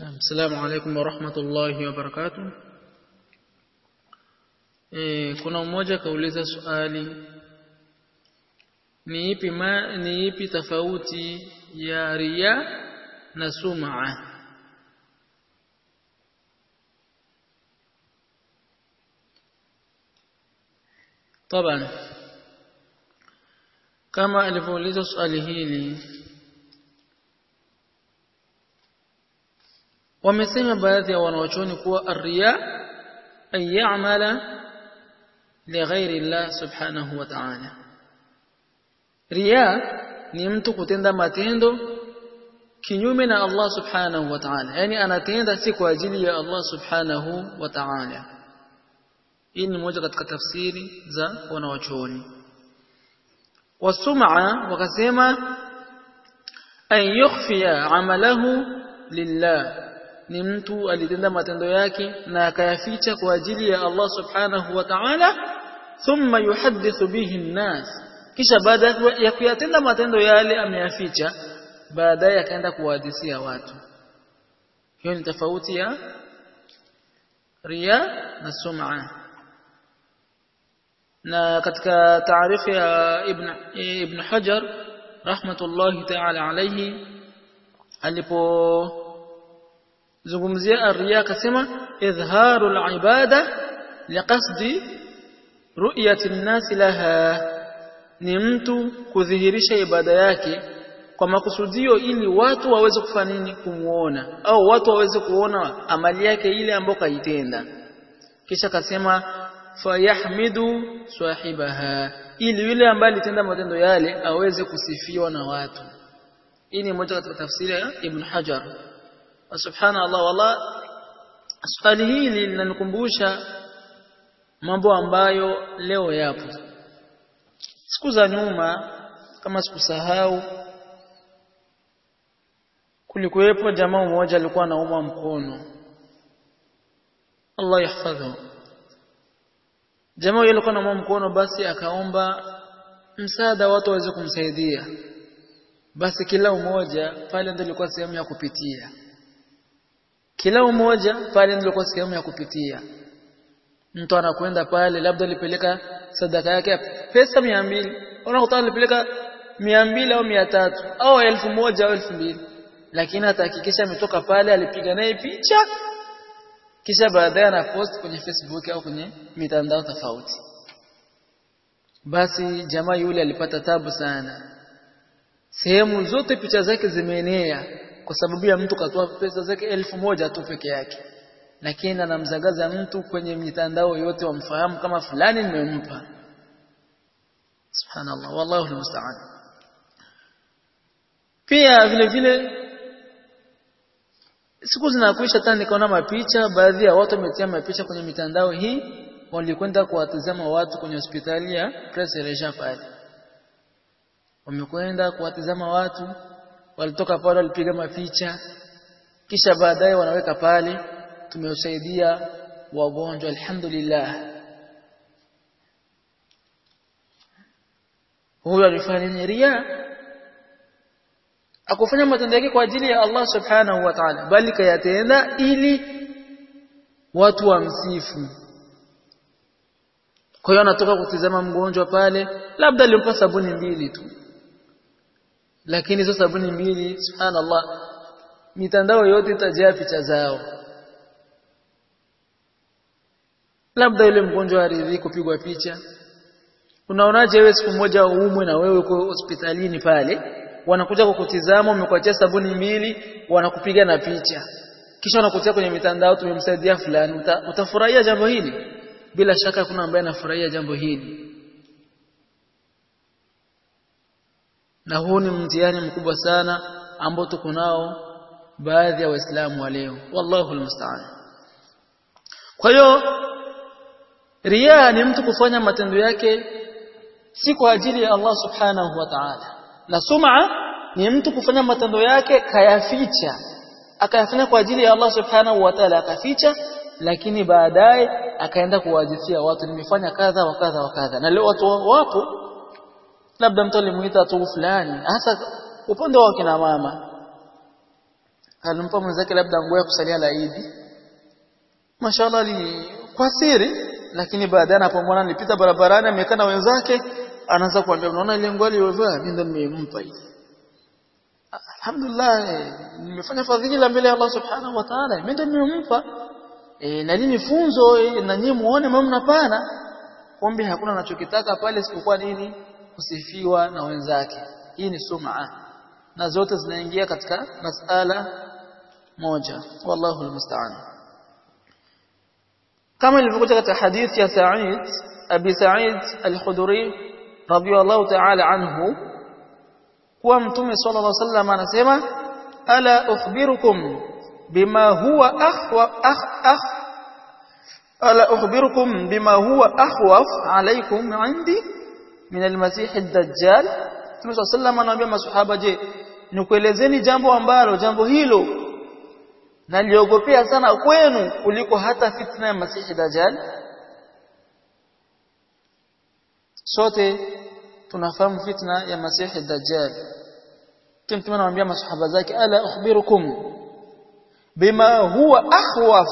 السلام عليكم ورحمة الله وبركاته. كنا موجة كوليزة سؤالي نيبي ما نيبي تفاوتي يا ريا نسومعة طبعا كما ألفوليزة سؤالي هي لي wamesema baadhi ya wanaochoni kuwa arriya ay ya'mala lighairi Allah subhanahu wa ta'ala riya ni mtu kutenda matendo kinyume na Allah subhanahu wa ta'ala yani anatenda si kwa ajili ya Allah subhanahu wa ta'ala hii ni moja katika tafsiri za wanawachuoni wasum'a wakasema an yukhfiya amalahu lillah ni mtu alitenda matendo yake na akayaficha kwa ajili ya Allah subhanahu wa ta'ala thumma yuhaddithu bihi nas kisha baada ya kuyatenda matendo yale ameyaficha baadaye akaenda kuwahadithia watu. Hiyo ni tofauti ya riya na sum'a. Na katika taarifu ya ibn ibn Hajar rahmatullahi ta'ala alayhi alipo zungumzia arriya akasema idhharu al-ibada liqasdi ru'yati an-nas laha. Ni mtu kudhihirisha ibada yake kwa makusudio ili watu waweze kufanya nini? Kumuona. Au watu waweze kuona amali yake ile ambayo kaitenda. Kisha kasema fayahmidu sahibaha. Ili yule ambaye alitenda matendo yale aweze kusifiwa na watu. Hii ni moja katika tafsiri ya Ibn Hajar subhanallah wala swali hili linanikumbusha mambo ambayo leo yapo. Siku za nyuma kama sikusahau kulikuwepo jamaa mmoja alikuwa anaumwa mkono. Allah yahfadhu. Jamaa yule alikuwa anaumwa mkono basi akaomba msaada watu waweze kumsaidia. Basi kila mmoja pale ndio ilikuwa sehemu ya kupitia kila mmoja pale ndio ilikuwa sehemu ya kupitia. Mtu anakwenda pale labda alipeleka sadaka yake pesa 200 unakuta alipeleka 200 au 300 au elfu moja au elfu mbili. Lakini atahakikisha ametoka pale alipiga naye picha. Kisha baadaye anapost kwenye Facebook au kwenye mitandao tofauti. Basi jamaa yule alipata tabu sana. Sehemu zote picha zake zimeenea kwa sababu ya mtu katoa pesa zake elfu moja tu peke yake. Lakini anamzagaza mtu kwenye mitandao yote wamfahamu kama fulani nimempa. Subhanallah wallahu almusta'an. Pia vile vile siku zinakuisha tena nikaona mapicha baadhi ya watu wametia mapicha kwenye mitandao hii walikwenda kuwatazama watu kwenye hospitali ya Prince pale. Wamekwenda kuwatazama watu walitoka pale walipiga maficha. Kisha baadaye wanaweka pale tumewasaidia wagonjwa alhamdulillah. Huyo alifanya nini? Ria. Akufanya matendo yake kwa ajili ya Allah subhanahu wa ta'ala bali kayatenda ili watu wamsifu. Kwa hiyo anatoka kutizama mgonjwa pale labda alimpa sabuni mbili tu lakini hizo sabuni mbili subhanallah mitandao yote itajaa picha zao. Labda yule mgonjwa aridhi kupigwa picha. Unaonaje wewe siku moja uumwe na wewe uko hospitalini pale wanakuja kukutizama umekuachia sabuni mbili wanakupiga na picha. Kisha wanakutia kwenye mitandao tumemsaidia fulani. Utafurahia jambo hili? Bila shaka kuna ambaye anafurahia jambo hili na huu ni mtihani mkubwa sana ambao tuko nao baadhi ya waislamu wa leo. Wallahu almusta'an. Kwa hiyo riya ni mtu kufanya matendo yake si kwa ajili ya Allah subhanahu wa ta'ala. Na sum'a ni mtu kufanya matendo yake kayaficha. Akayafanya kwa ajili ya Allah subhanahu wa ta'ala akaficha lakini baadaye akaenda kuwajisia watu nimefanya kadha wa kadha wa kadha. Na leo watu wapo labda mtu alimuita tu fulani hasa upande wa kina mama. Alimpa mwenzake labda nguo ya kusalia la Eid mashallah li kwa siri lakini baadaye anapomwona nilipita barabarani amekaa na wenzake anaanza kuambia unaona ile nguo aliyovaa? Mimi ndo nimempa hii alhamdulillah nimefanya fadhila mbele ya Allah subhanahu wa ta'ala mimi ndo nimempa. E, na nini funzo e, na nyinyi muone mama mnapana kumbe hakuna anachokitaka pale isipokuwa nini kusifiwa na wenzake hii ni sum'a na zote zinaingia katika masala moja wallahu almusta'an kama ilivyokuja katika hadithi ya Sa'id Abi Sa'id al-Khudri radiyallahu ta'ala anhu kuwa mtume sallallahu alaihi wasallam anasema ala ukhbirukum bima huwa akhwa akh akh ala ukhbirukum bima huwa akhwaf alaykum indi min al-masih ad-dajjal Mtume صلى الله عليه anawaambia maswahaba je nikuelezeni jambo ambalo jambo hilo naliogopea sana kwenu kuliko hata fitna ya masihi dajjal sote tunafahamu fitna ya masihi dajjal Mtume anawaambia maswahaba zake ala ukhbirukum bima huwa akhwaf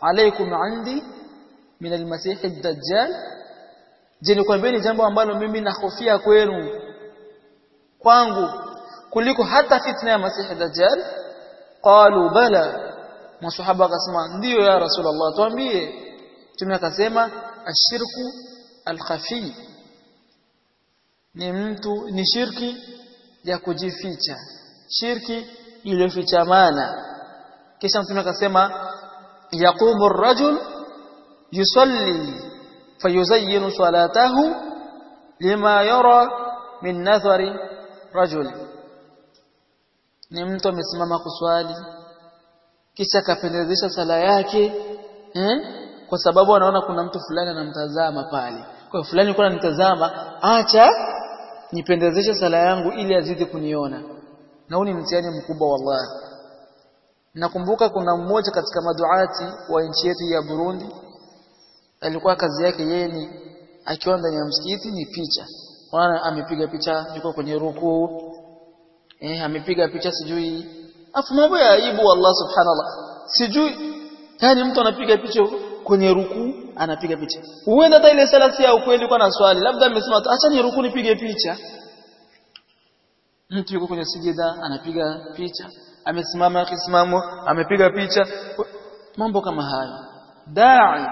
alaykum indi min almasih ad-dajjal je nikwambieni jambo ambalo mimi nahofia kwenu kwangu kuliko hata fitna ya masihi ad-dajjal qalu bala. Masahaba akasema ndiyo ya rasulullah tuambie. Tume akasema ashirku alkhafi. Ni mtu ni shirki ya kujificha. Shirki iliyofichamana kisha mtume akasema yaqumu ar-rajul yusalli fayuzayyinu salatahu lima yara min nathari rajul ni mtu amesimama kuswali kisha akapendezesha sala yake eh? kwa sababu anaona kuna mtu fulani anamtazama pale. Kwa fulani kuna nitazama acha nipendezeshe sala yangu ili azidi kuniona. Na huu ni mtihani mkubwa wallahi. Nakumbuka kuna mmoja katika maduati wa nchi yetu ya Burundi alikuwa kazi yake yeye ni akiwa ndani ya msikiti ni picha. Wana amepiga picha yuko kwenye ruku eh amepiga picha sijui. Afu mambo ya aibu Allah subhanallah. Sijui yani mtu anapiga picha kwenye ruku anapiga picha. Huenda hata ile sala si ya ukweli kwa na swali labda amesema acha ni ruku nipige picha. Mtu yuko kwenye sijida anapiga picha. Amesimama akisimama amepiga picha. Mambo kama hayo. Dai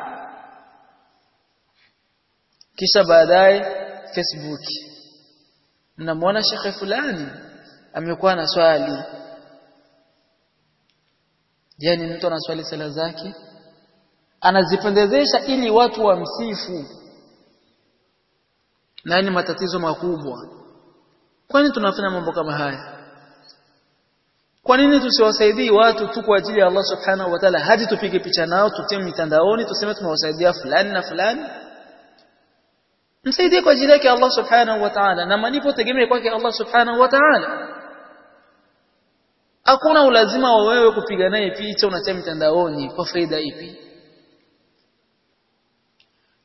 kisha baadaye Facebook. Mnamwona shekhe fulani amekuwa na swali. Yani mtu anaswali sala zake? Anazipendezesha ili watu wamsifu. Na ni matatizo makubwa. Kwani tunafanya mambo kama haya? Kwa nini tusiwasaidii watu tu kwa ajili ya Allah subhanahu wa ta'ala? Hadi tupige picha nao tutie mitandaoni tuseme tumewasaidia fulani na fulani msaidie kwa ajili yake Allah subhanahu wa ta'ala na malipo tegemee kwake Allah subhanahu wa ta'ala hakuna ulazima wa wewe kupiga naye picha unatia mitandaoni kwa faida ipi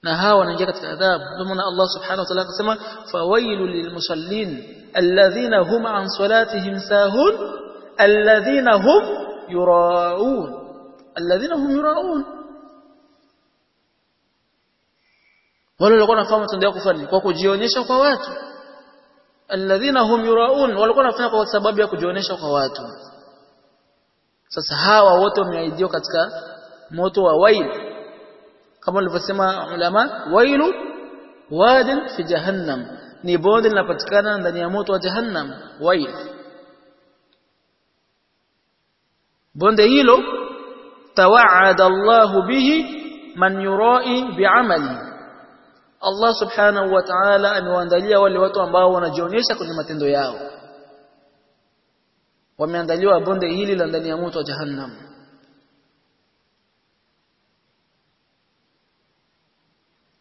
na hawa wanaingia katika adhabu ndio maana Allah subhanahu wa ta'ala akasema fawailu lilmusallin alladhina hum an salatihim sahun alladhina hum yuraun alladhina hum yuraun wale walikuwa wanafahamu matendo yao kufanya kwa kujionyesha kwa watu alladhina hum yuraun walikuwa wanafanya kwa sababu ya kujionyesha kwa watu sasa hawa wote wameahidiwa katika moto wa wail kama walivyosema ulama wailu wadin fi jahannam ni bonde linapatikana ndani ya moto wa jahannam wail bonde hilo tawaada Allahu bihi man yurai bi'amali Allah subhanahu wa ta'ala amewaandalia wale watu ambao wanajionyesha kwenye matendo yao. Wameandaliwa bonde hili la ndani ya moto wa jahannam.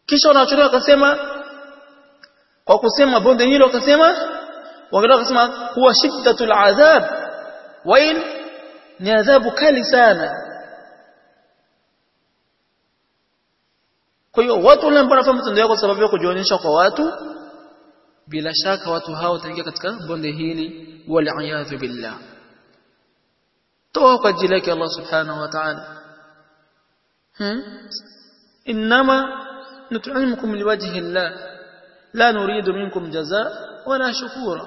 Kisha wanachoria wakasema kwa kusema bonde hilo wakasema wangetoka wakasema huwa shiddatul adhab. Wail ni adhabu kali sana kwa hiyo watu wale ambao wanafanya matendo yao kwa sababu ya kujionyesha kwa watu bila shaka watu hao wataingia katika bonde hili wal billah toa kwa ajili yake Allah subhanahu wa ta'ala inma nut'imukum liwajhi Allah la nuridu minkum jazaa wala shukura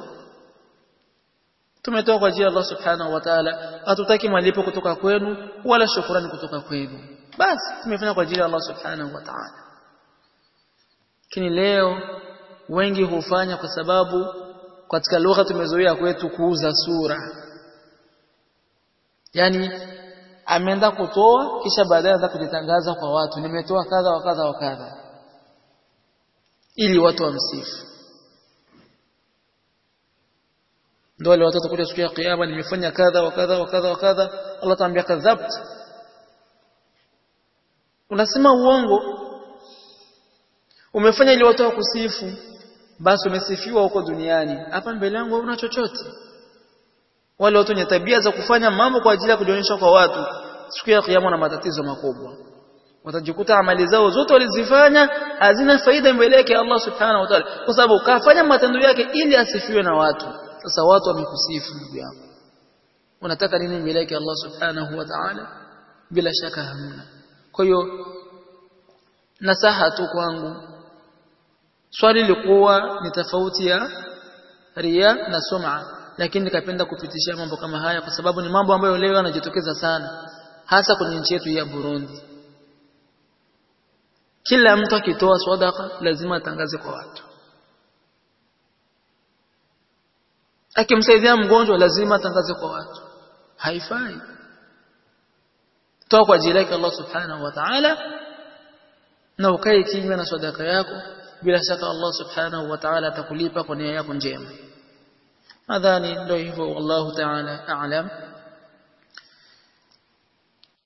tumetoa kwa ajili ya Allah subhanahu wa ta'ala hatutaki malipo kutoka kwenu wala shukrani kutoka kwenu basi tumefanya kwa ajili ya Allah subhanahu wa ta'ala. Lakini leo wengi hufanya kwa sababu katika lugha tumezoea kwetu kuuza sura. Yani ameenda kutoa kisha baadaye anaanza kujitangaza kwa watu. Nimetoa kadha wa kadha wa kadha. Ili watu wamsifu. Ndio wale watoto kuja siku ya kiyama nimefanya kadha wa kadha wa kadha wa kadha. Allah taambia kadhabt unasema uongo. Umefanya ili watu wakusifu. Basi umesifiwa huko duniani. Hapa mbele yangu una chochote. Wale watu wenye tabia za kufanya mambo kwa ajili ya kujionyesha kwa watu siku ya kiyama na matatizo makubwa. Watajikuta amali zao zote walizifanya hazina faida mbele yake Allah subhanahu wa ta'ala. Kwa sababu kafanya matendo yake ili asifiwe na watu. Sasa watu wamekusifu ndugu yako unataka nini mbele yake Allah subhanahu wa ta'ala? Bila shaka hamna kwa hiyo nasaha tu kwangu. Swali lilikuwa ni tofauti ya ria na sum'a lakini nikapenda kupitishia mambo kama haya kwa sababu ni mambo ambayo leo yanajitokeza sana hasa kwenye nchi yetu ya Burundi. Kila mtu akitoa sadaka lazima atangaze kwa watu. Akimsaidia mgonjwa lazima atangaze kwa watu. Haifai ajili yake Allah subhanahu wa ta'ala na ukae kimya na sadaka yako bila shaka Allah subhanahu wa ta'ala atakulipa kwa nia yako njema nadhani ndio hivyo wallahu ta'ala a'lam